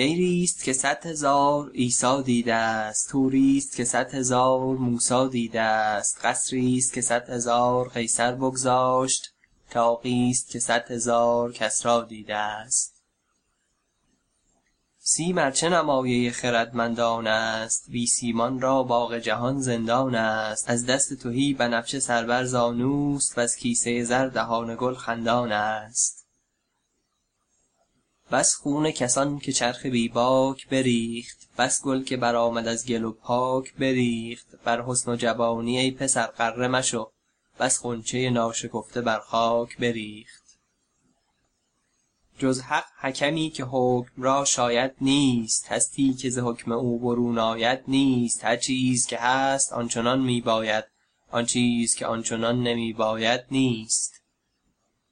دیریست که صد هزار عیسی دیده است. طوریست که صد هزار موسی دیده است. قصریست که صد هزار قیصر بگذاشت. طاقیست که صد هزار کسری دیده است. سیم ار چه نمایه خردمندان است. بی سیمان را باغ جهان زندان است. از دست تهی بنفشه سر بر زانوست وز کیسه زر دهان گل خندان است. بس خون کسان که چرخ بی باک بریخت بس گل که برآمد از گل و پاک بریخت. بر حسن و جوانی ای پسر غره مشو بس غنچه ناشکفته بر خاک بریخت. جز حق حکمی که حکم را شاید نیست هستی که ز حکم او برون آید نیست. هر چیز که هست آنچنان می باید آن چیز که آنچنان نمی باید نیست.